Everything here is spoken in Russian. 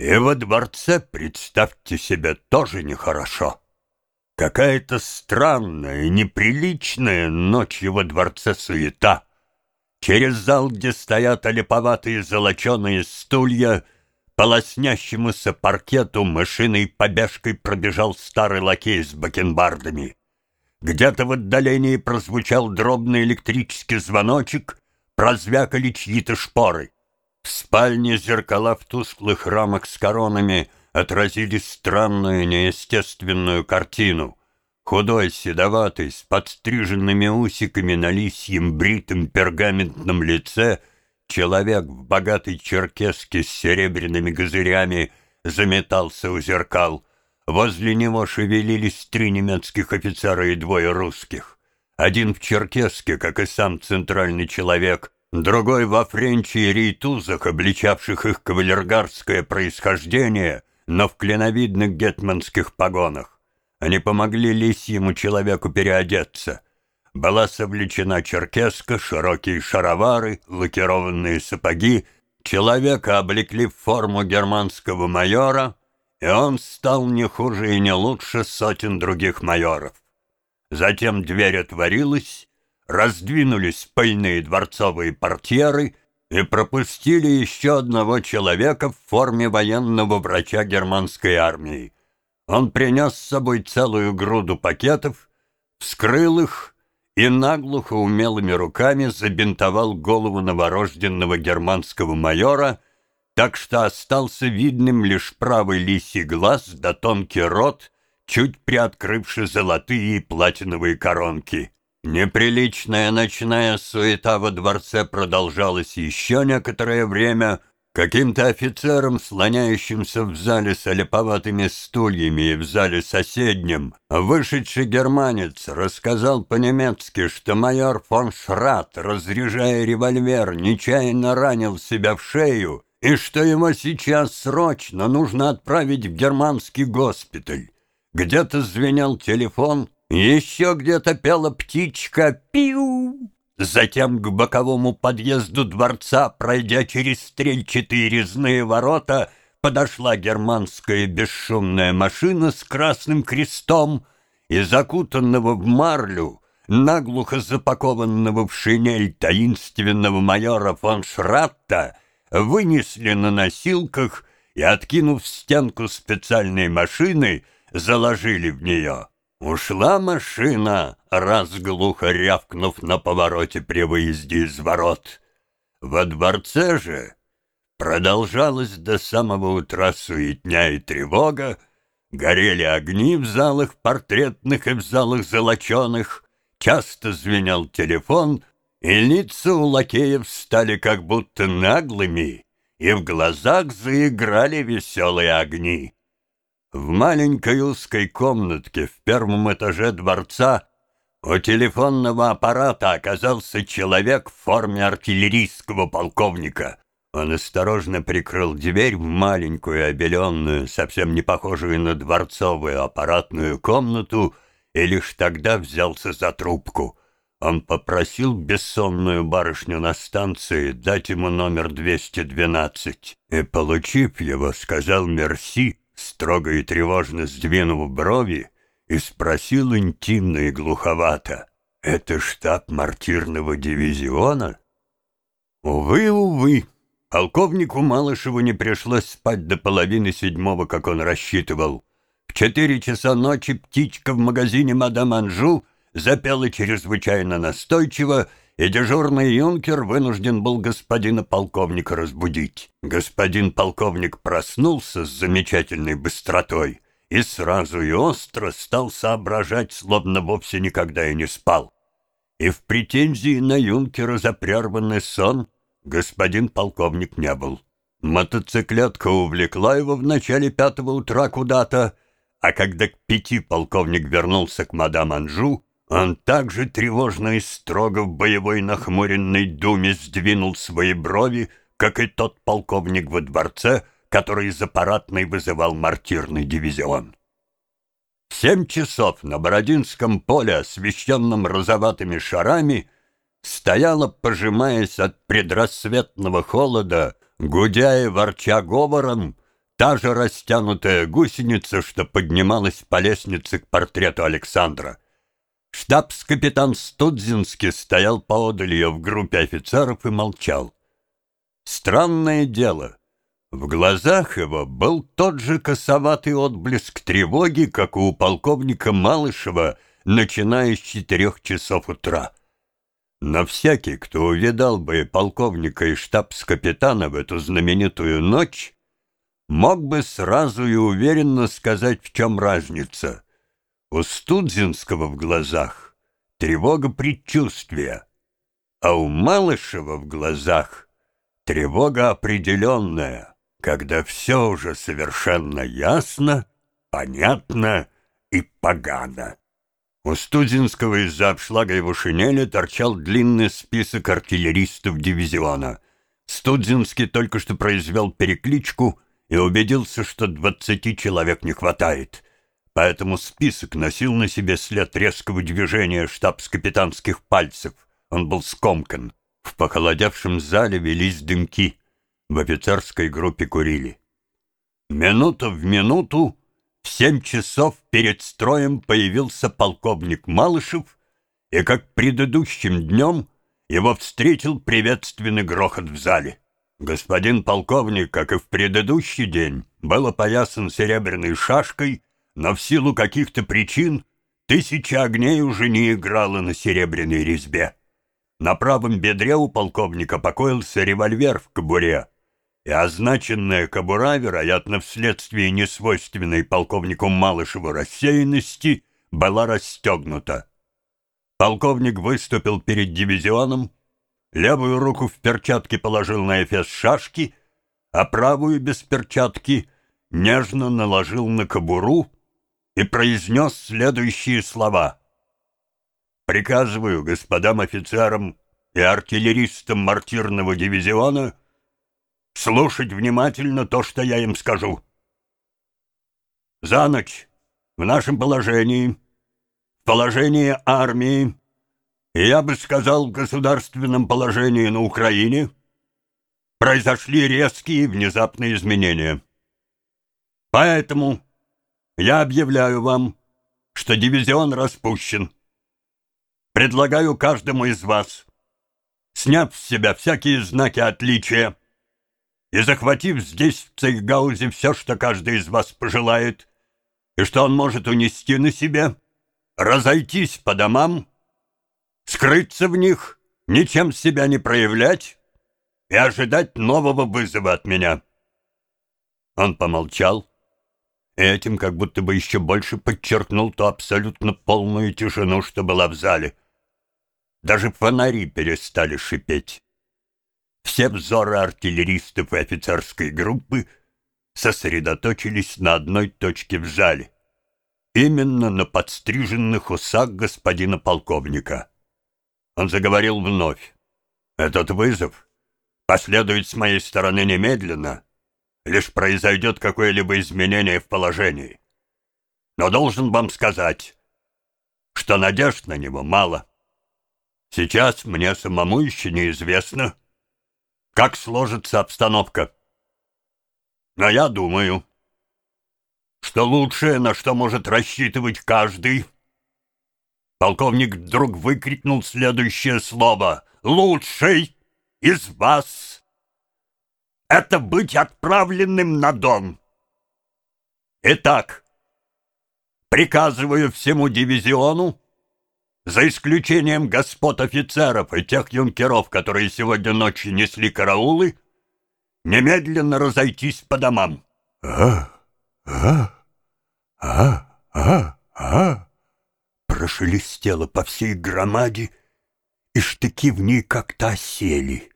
И во дворце, представьте себе, тоже нехорошо. Какая-то странная, неприличная ночью во дворце суета. Через зал, где стоят олиповатые золоченые стулья, по лоснящемуся паркету мышиной побежкой пробежал старый лакей с бакенбардами. Где-то в отдалении прозвучал дробный электрический звоночек, прозвякали чьи-то шпоры. В спальне зеркала в тусклых рамах с коронами отразили странную неестественную картину. Худой, седоватый, с подстриженными усиками на лисьем бритом пергаментном лице, человек в богатой черкеске с серебряными газырями заметался у зеркал. Возле него шевелились три немецких офицера и двое русских. Один в черкеске, как и сам центральный человек, другой во френче и рейтузах, обличавших их кавалергардское происхождение, но в клиновидных гетманских погонах. Они помогли лисьему человеку переодеться. Была совлечена черкеска, широкие шаровары, лакированные сапоги. Человека облекли в форму германского майора, и он стал не хуже и не лучше сотен других майоров. Затем дверь отворилась, раздвинулись пыльные дворцовые портьеры и пропустили еще одного человека в форме военного врача германской армии. Он принес с собой целую груду пакетов, вскрыл их и наглухо умелыми руками забинтовал голову новорожденного германского майора, так что остался видным лишь правый лисий глаз да тонкий рот, чуть приоткрывший золотые и платиновые коронки. Неприличная ночная суета во дворце продолжалась еще некоторое время. Каким-то офицером, слоняющимся в зале с олиповатыми стульями и в зале соседнем, вышедший германец рассказал по-немецки, что майор фон Шрат, разряжая револьвер, нечаянно ранил себя в шею и что ему сейчас срочно нужно отправить в германский госпиталь. Где-то звенел телефон, еще где-то пела птичка «Пиу!». Затем к боковому подъезду дворца, пройдя через стрельчатые резные ворота, подошла германская бесшумная машина с красным крестом и закутанного в марлю, наглухо запакованного в шинель таинственного майора фон Шратта, вынесли на носилках и, откинув стенку специальной машины, заложили в нее. Ушла машина, раз глухо рявкнув на повороте при выезде из ворот. Во дворце же продолжалась до самого утра суетня и тревога, горели огни в залах портретных и в залах золоченых, часто звенел телефон, и лица у лакеев стали как будто наглыми, и в глазах заиграли веселые огни. В маленькой узкой комнатке в первом этаже дворца у телефонного аппарата оказался человек в форме артиллерийского полковника. Он осторожно прикрыл дверь в маленькую, обеленную, совсем не похожую на дворцовую аппаратную комнату и лишь тогда взялся за трубку. Он попросил бессонную барышню на станции дать ему номер 212 и, получив его, сказал «мерси», строго и тревожно сдвинув брови, и спросил интимно и глуховато, «Это штаб мартирного дивизиона?» Увы, увы, полковнику Малышеву не пришлось спать до половины седьмого, как он рассчитывал. В четыре часа ночи птичка в магазине «Мадам Анжу» запела чрезвычайно настойчиво, и дежурный юнкер вынужден был господина полковника разбудить. Господин полковник проснулся с замечательной быстротой и сразу и остро стал соображать, словно вовсе никогда и не спал. И в претензии на юнкера за прерванный сон господин полковник не был. Мотоциклетка увлекла его в начале пятого утра куда-то, а когда к пяти полковник вернулся к мадам Анжу, он также тревожно и строго в боевой нахмуренной думе сдвинул свои брови, как и тот полковник во дворце, который из аппаратной вызывал мартирный дивизион. В семь часов на Бородинском поле, освещенном розоватыми шарами, стояла, пожимаясь от предрассветного холода, гудя и ворча говором, та же растянутая гусеница, что поднималась по лестнице к портрету Александра. Штабс-капитан Студзинский стоял поодаль ее в группе офицеров и молчал. Странное дело. В глазах его был тот же косоватый отблеск тревоги, как у полковника Малышева, начиная с четырех часов утра. Но всякий, кто увидал бы полковника и штабс-капитана в эту знаменитую ночь, мог бы сразу и уверенно сказать, в чем разница. У Студзинского в глазах тревога предчувствия, а у Малышева в глазах тревога определенная, когда все уже совершенно ясно, понятно и погано. У Студзинского из-за обшлага его шинели торчал длинный список артиллеристов дивизиона. Студзинский только что произвел перекличку и убедился, что двадцати человек не хватает. Поэтому список носил на себе след резкого движения штабс-капитанских пальцев. Он был скомкан. В похолодевшем зале велись дымки. В офицерской группе курили. Минута в минуту в семь часов перед строем появился полковник Малышев, и, как предыдущим днем, его встретил приветственный грохот в зале. Господин полковник, как и в предыдущий день, был опоясан серебряной шашкой, но в силу каких-то причин тысяча огней уже не играла на серебряной резьбе. На правом бедре у полковника покоился револьвер в кобуре, и означенная кобура, вероятно, вследствие несвойственной полковнику Малышеву рассеянности, была расстегнута. Полковник выступил перед дивизионом, левую руку в перчатке положил на эфес шашки, а правую без перчатки нежно наложил на кобуру и произнес следующие слова. «Приказываю господам офицерам и артиллеристам мартирного дивизиона — слушать внимательно то, что я им скажу. За ночь в нашем положении, в положении армии, я бы сказал, в государственном положении на Украине, произошли резкие внезапные изменения. Поэтому я объявляю вам, что дивизион распущен. Предлагаю каждому из вас, сняв с себя всякие знаки отличия, и захватив здесь, в Цейгаузе, все, что каждый из вас пожелает, и что он может унести на себе, разойтись по домам, скрыться в них, ничем себя не проявлять и ожидать нового вызова от меня. Он помолчал, этим как будто бы еще больше подчеркнул ту абсолютно полную тишину, что была в зале. Даже фонари перестали шипеть. Все взоры артиллеристов и офицерской группы сосредоточились на одной точке в зале. Именно на подстриженных усах господина полковника. Он заговорил вновь. «Этот вызов последует с моей стороны немедленно, лишь произойдет какое-либо изменение в положении. Но должен вам сказать, что надежд на него мало. Сейчас мне самому еще неизвестно, как сложится обстановка. Но я думаю, что лучшее, на что может рассчитывать каждый... Полковник вдруг выкрикнул следующее слово. «Лучший из вас — это быть отправленным на Дон. Итак, приказываю всему дивизиону за исключением господ офицеров и тех юнкеров, которые сегодня ночью несли караулы, немедленно разойтись по домам. А, а, а, а, а, прошелестело по всей громаде, и штыки в ней как-то осели.